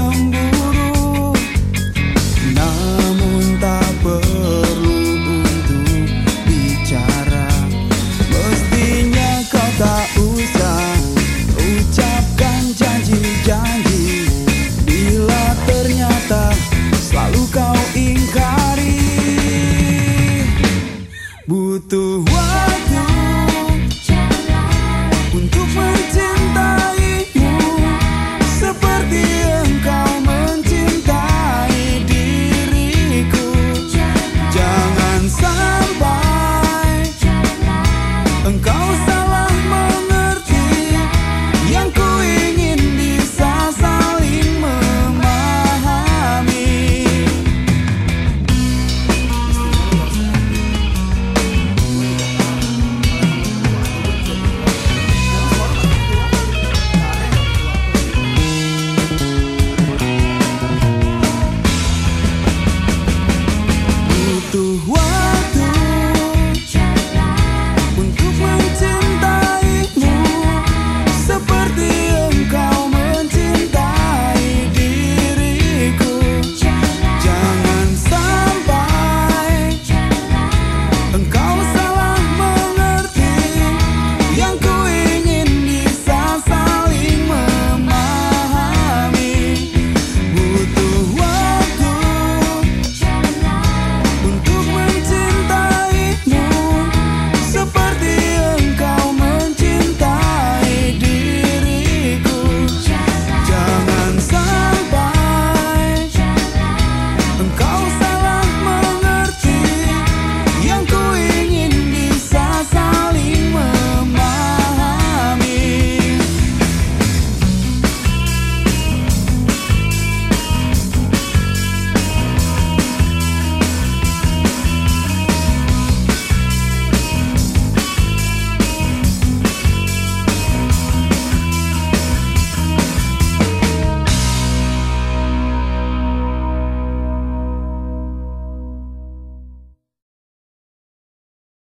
Jujur